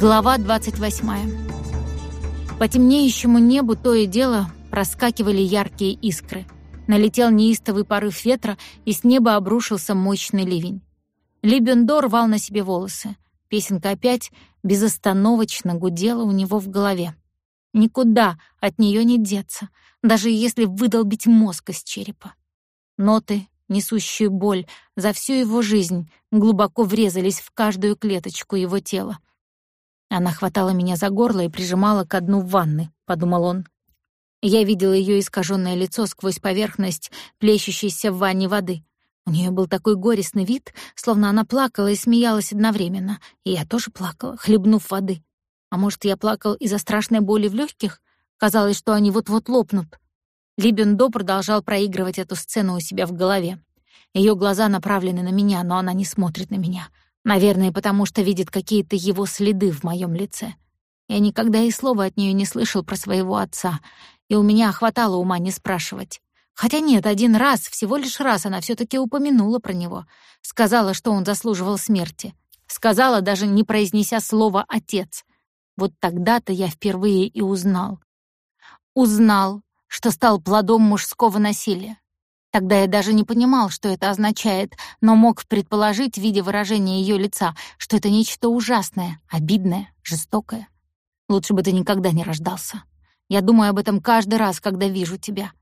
Глава 28. По темнеющему небу то и дело проскакивали яркие искры. Налетел неистовый порыв ветра, и с неба обрушился мощный ливень. Либендо рвал на себе волосы. Песенка опять безостановочно гудела у него в голове. Никуда от нее не деться, даже если выдолбить мозг из черепа. Ноты, несущие боль за всю его жизнь, глубоко врезались в каждую клеточку его тела. Она хватала меня за горло и прижимала к дну ванны, подумал он. Я видел ее искаженное лицо сквозь поверхность плещущейся в ванне воды. У нее был такой горестный вид, словно она плакала и смеялась одновременно, и я тоже плакала, хлебнув воды. А может, я плакал из-за страшной боли в легких? Казалось, что они вот-вот лопнут. Либендо продолжал проигрывать эту сцену у себя в голове. Ее глаза направлены на меня, но она не смотрит на меня — Наверное, потому что видит какие-то его следы в моем лице. Я никогда и слова от нее не слышал про своего отца, и у меня хватало ума не спрашивать. Хотя нет, один раз, всего лишь раз она все таки упомянула про него. Сказала, что он заслуживал смерти. Сказала, даже не произнеся слово «отец». Вот тогда-то я впервые и узнал. Узнал, что стал плодом мужского насилия. Тогда я даже не понимал, что это означает, но мог предположить, видя выражение ее лица, что это нечто ужасное, обидное, жестокое. Лучше бы ты никогда не рождался. Я думаю об этом каждый раз, когда вижу тебя.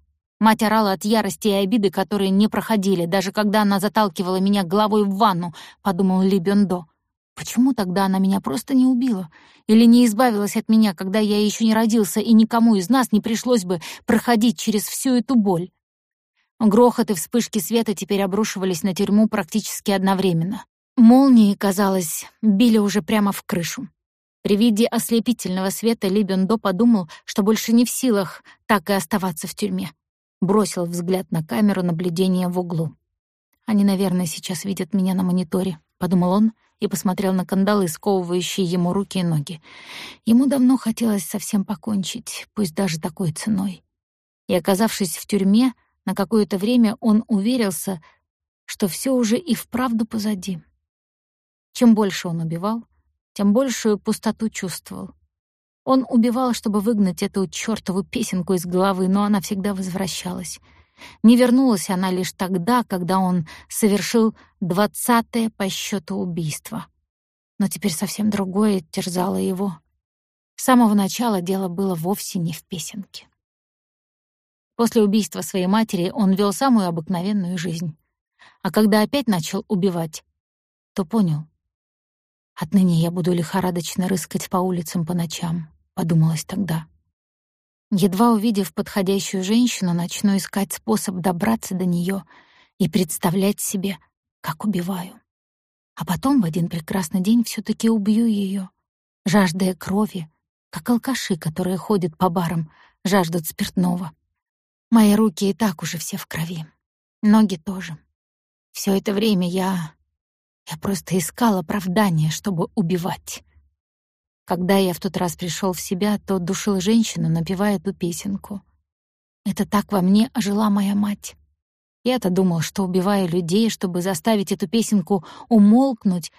Мать орала от ярости и обиды, которые не проходили, даже когда она заталкивала меня головой в ванну, подумал Ли Бёндо. Почему тогда она меня просто не убила? Или не избавилась от меня, когда я еще не родился, и никому из нас не пришлось бы проходить через всю эту боль? Грохот и вспышки света теперь обрушивались на тюрьму практически одновременно. Молнии, казалось, били уже прямо в крышу. При виде ослепительного света Ли Бендо подумал, что больше не в силах так и оставаться в тюрьме. Бросил взгляд на камеру наблюдения в углу. «Они, наверное, сейчас видят меня на мониторе», — подумал он и посмотрел на кандалы, сковывающие ему руки и ноги. Ему давно хотелось совсем покончить, пусть даже такой ценой. И, оказавшись в тюрьме, на какое-то время он уверился, что все уже и вправду позади. Чем больше он убивал, тем большую пустоту чувствовал. Он убивал, чтобы выгнать эту чёртову песенку из головы, но она всегда возвращалась. Не вернулась она лишь тогда, когда он совершил двадцатое по счету убийство. Но теперь совсем другое терзало его. С самого начала дело было вовсе не в песенке. После убийства своей матери он вел самую обыкновенную жизнь. А когда опять начал убивать, то понял. «Отныне я буду лихорадочно рыскать по улицам по ночам», — подумалось тогда. Едва увидев подходящую женщину, начну искать способ добраться до нее и представлять себе, как убиваю. А потом в один прекрасный день все таки убью ее, жаждая крови, как алкаши, которые ходят по барам, жаждут спиртного. Мои руки и так уже все в крови. Ноги тоже. Все это время я... Я просто искал оправдание, чтобы убивать. Когда я в тот раз пришел в себя, то душил женщину, напевая эту песенку. Это так во мне ожила моя мать. Я-то думал, что убиваю людей, чтобы заставить эту песенку умолкнуть,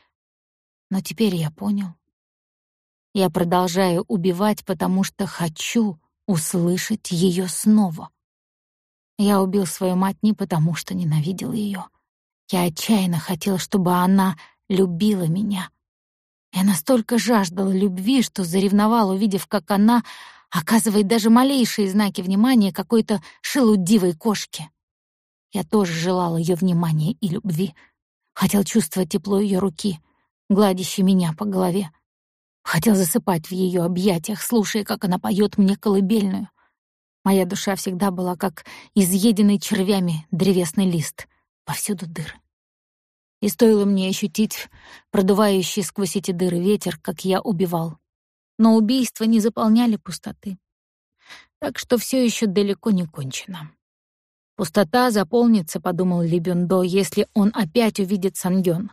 но теперь я понял. Я продолжаю убивать, потому что хочу услышать ее снова. Я убил свою мать не потому, что ненавидел ее. Я отчаянно хотел, чтобы она любила меня. Я настолько жаждал любви, что заревновал, увидев, как она оказывает даже малейшие знаки внимания какой-то шелудивой кошке. Я тоже желал ее внимания и любви. Хотел чувствовать тепло ее руки, гладящей меня по голове. Хотел засыпать в ее объятиях, слушая, как она поет мне колыбельную — Моя душа всегда была как изъеденный червями древесный лист. Повсюду дыры. И стоило мне ощутить продувающий сквозь эти дыры ветер, как я убивал. Но убийства не заполняли пустоты. Так что все еще далеко не кончено. Пустота заполнится, подумал Либюндо, если он опять увидит Сангён.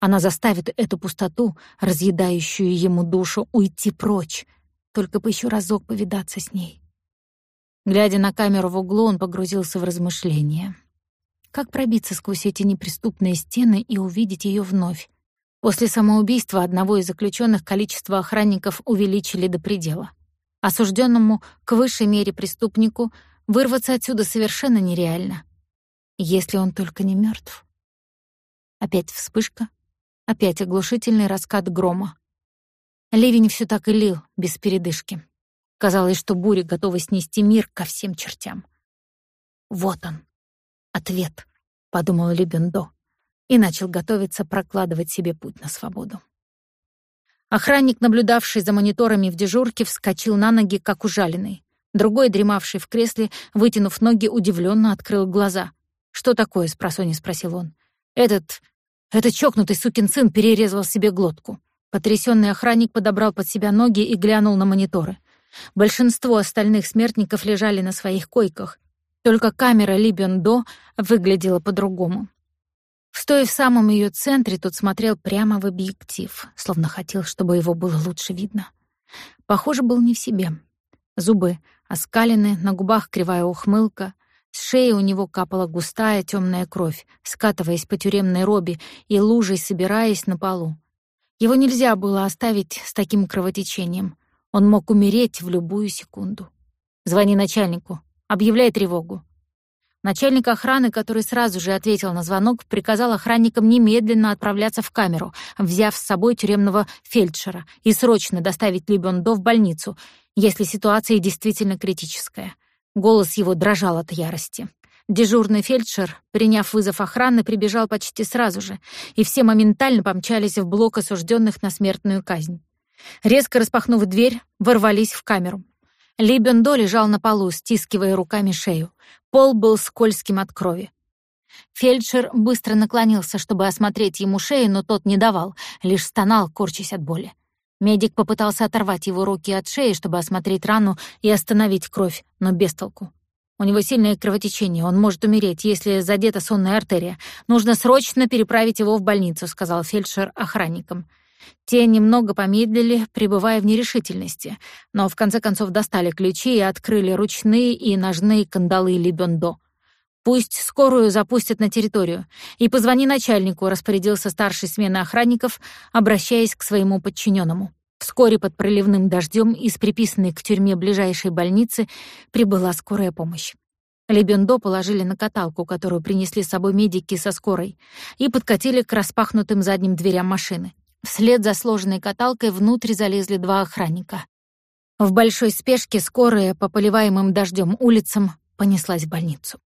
Она заставит эту пустоту, разъедающую ему душу, уйти прочь, только бы еще разок повидаться с ней. Глядя на камеру в углу, он погрузился в размышления. Как пробиться сквозь эти неприступные стены и увидеть ее вновь? После самоубийства одного из заключенных количество охранников увеличили до предела. Осужденному к высшей мере преступнику вырваться отсюда совершенно нереально. Если он только не мертв. Опять вспышка, опять оглушительный раскат грома. Ливень все так и лил, без передышки. Казалось, что буря готова снести мир ко всем чертям. «Вот он, ответ», — подумал Либендо и начал готовиться прокладывать себе путь на свободу. Охранник, наблюдавший за мониторами в дежурке, вскочил на ноги, как ужаленный. Другой, дремавший в кресле, вытянув ноги, удивленно открыл глаза. «Что такое?» — спросони спросил он. «Этот... этот чокнутый сукин сын перерезал себе глотку». Потрясённый охранник подобрал под себя ноги и глянул на мониторы. Большинство остальных смертников лежали на своих койках. Только камера Либен До выглядела по-другому. Стоя в самом ее центре, тот смотрел прямо в объектив, словно хотел, чтобы его было лучше видно. Похоже, был не в себе. Зубы оскалены, на губах кривая ухмылка, с шеи у него капала густая темная кровь, скатываясь по тюремной робе и лужей собираясь на полу. Его нельзя было оставить с таким кровотечением. Он мог умереть в любую секунду. «Звони начальнику. Объявляй тревогу. Начальник охраны, который сразу же ответил на звонок, приказал охранникам немедленно отправляться в камеру, взяв с собой тюремного фельдшера, и срочно доставить Либондо в больницу, если ситуация действительно критическая. Голос его дрожал от ярости. Дежурный фельдшер, приняв вызов охраны, прибежал почти сразу же, и все моментально помчались в блок осужденных на смертную казнь. Резко распахнув дверь, ворвались в камеру. Либендо лежал на полу, стискивая руками шею. Пол был скользким от крови. Фельдшер быстро наклонился, чтобы осмотреть ему шею, но тот не давал, лишь стонал, корчась от боли. Медик попытался оторвать его руки от шеи, чтобы осмотреть рану и остановить кровь, но без толку. У него сильное кровотечение, он может умереть, если задета сонная артерия. Нужно срочно переправить его в больницу, сказал фельдшер охранникам. Те немного помедлили, пребывая в нерешительности, но в конце концов достали ключи и открыли ручные и ножные кандалы Либендо. «Пусть скорую запустят на территорию. И позвони начальнику», — распорядился старший смены охранников, обращаясь к своему подчиненному. Вскоре под проливным дождем из приписанной к тюрьме ближайшей больницы прибыла скорая помощь. Лебендо положили на каталку, которую принесли с собой медики со скорой, и подкатили к распахнутым задним дверям машины. Вслед за сложенной каталкой внутрь залезли два охранника. В большой спешке скорая по поливаемым дождем улицам понеслась в больницу.